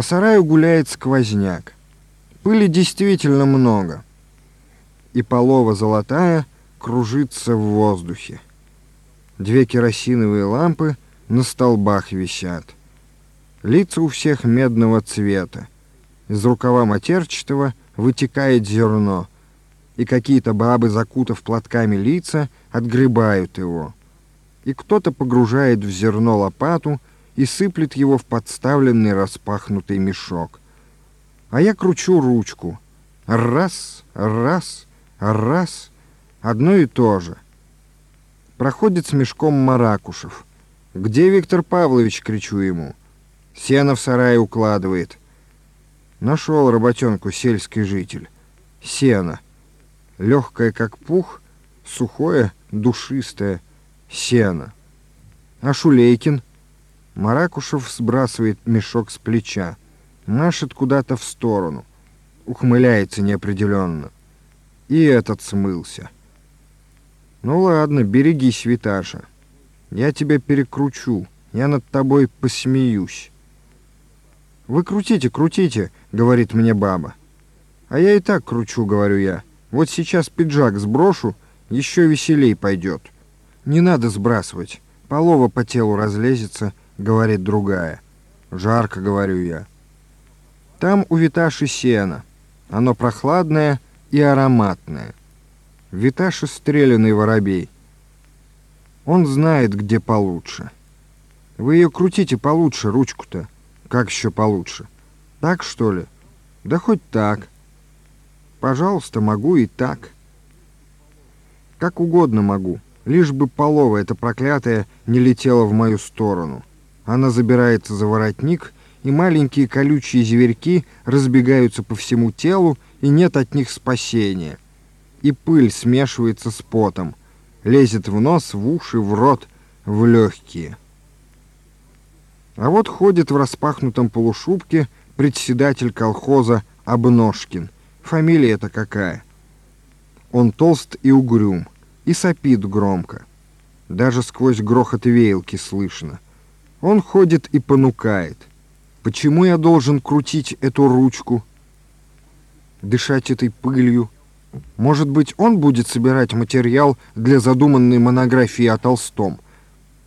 По сараю гуляет сквозняк. Пыли действительно много. И полова золотая кружится в воздухе. Две керосиновые лампы на столбах висят. Лица у всех медного цвета. Из рукава матерчатого вытекает зерно, и какие-то бабы, закутав платками лица, отгребают его. И кто-то погружает в зерно лопату и сыплет его в подставленный распахнутый мешок. А я кручу ручку. Раз, раз, раз. Одно и то же. Проходит с мешком Маракушев. «Где Виктор Павлович?» — кричу ему. «Сено в сарае укладывает». Нашел работенку сельский житель. Сено. Легкое, как пух, сухое, душистое сено. А Шулейкин? Маракушев сбрасывает мешок с плеча, машет куда-то в сторону, ухмыляется неопределенно. И этот смылся. Ну ладно, берегись, Виташа. Я тебя перекручу, я над тобой посмеюсь. «Вы крутите, крутите», — говорит мне баба. «А я и так кручу», — говорю я. «Вот сейчас пиджак сброшу, еще веселей пойдет». «Не надо сбрасывать, полова по телу разлезется», — говорит другая. «Жарко», — говорю я. Там у Виташи сено. Оно прохладное и ароматное. Виташи стрелянный воробей. Он знает, где получше. Вы ее крутите получше, ручку-то. Как еще получше? Так, что ли? Да хоть так. Пожалуйста, могу и так. Как угодно могу, лишь бы полова эта проклятая не летела в мою сторону. Она забирается за воротник, и маленькие колючие зверьки разбегаются по всему телу, и нет от них спасения. И пыль смешивается с потом, лезет в нос, в уши, в рот, в легкие. А вот ходит в распахнутом полушубке председатель колхоза Обножкин. Фамилия это какая? Он толст и угрюм, и сопит громко. Даже сквозь грохот веялки слышно. Он ходит и понукает. Почему я должен крутить эту ручку? Дышать этой пылью? Может быть, он будет собирать материал для задуманной монографии о Толстом?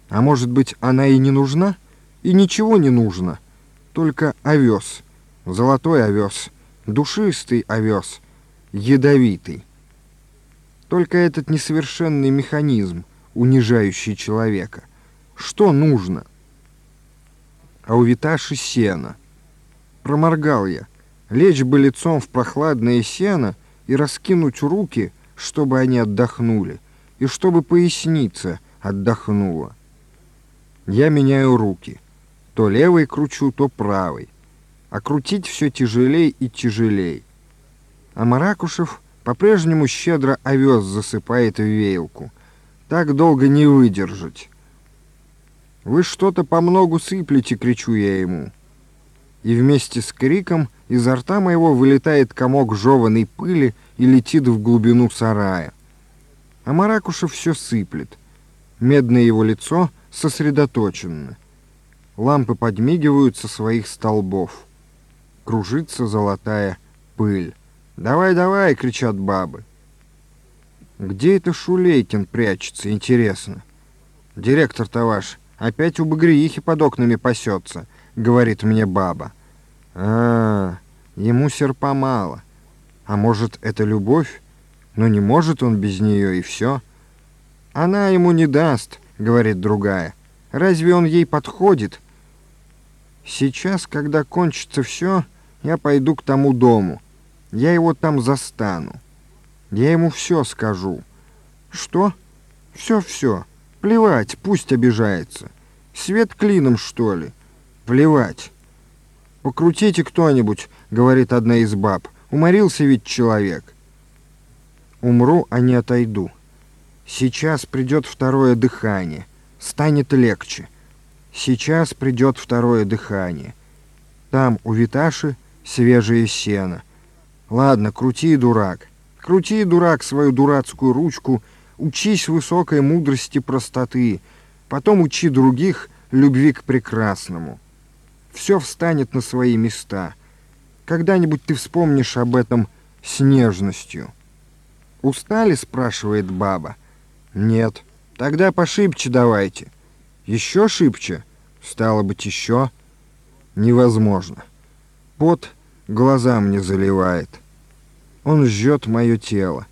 А может быть, она и не нужна? — и ничего не нужно, только овес, золотой овес, душистый овес, ядовитый. Только этот несовершенный механизм, унижающий человека. Что нужно? А у Виташи. Проморгал я. Лечь бы лицом в прохладное сено и раскинуть руки, чтобы они отдохнули, и чтобы поясница отдохнула. Я меняю руки. То левой кручу, то правой. А крутить все тяжелей и тяжелей. А Маракушев по-прежнему щедро овес засыпает в веялку. Так долго не выдержать. «Вы что-то помногу сыплете!» — кричу я ему. И вместе с криком изо рта моего вылетает комок жеванной пыли и летит в глубину сарая. А Маракушев все сыплет. Медное его лицо сосредоточено. Лампы подмигивают со своих столбов. Кружится золотая пыль. «Давай, давай!» — кричат бабы. Где это Шулейкин прячется, интересно? Директор-то ваш опять у багриихи под окнами пасется, говорит мне баба. А, ему серпа мало. А может, это любовь? Но не может он без нее, и все. Она ему не даст, говорит другая. Разве он ей подходит? Сейчас, когда кончится все, я пойду к тому дому. Я его там застану. Я ему все скажу. Что? Все-все. Плевать, пусть обижается. Свет клином, что ли? Плевать. «Покрутите кто-нибудь», — говорит одна из баб. «Уморился ведь человек». Умру, а не отойду. Сейчас придет второе дыхание. Станет легче. Сейчас придет второе дыхание. Там у Виташи свежее сено. Ладно, крути, дурак. Крути, дурак, свою дурацкую ручку. Учись высокой мудрости простоты. Потом учи других любви к прекрасному. все встанет на свои места. Когда-нибудь ты вспомнишь об этом с нежностью. «Устали?» — спрашивает баба. «Нет». «Тогда пошибче давайте». «Еще шибче?» «Стало быть, еще?» «Невозможно». Пот глаза мне заливает. Он жжет мое тело.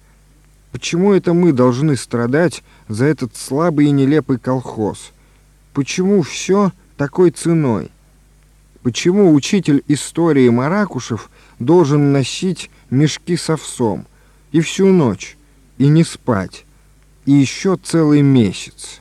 Почему это мы должны страдать за этот слабый и нелепый колхоз? Почему все такой ценой? Почему учитель истории Маракушев должен носить мешки с овсом и всю ночь, и не спать, и еще целый месяц?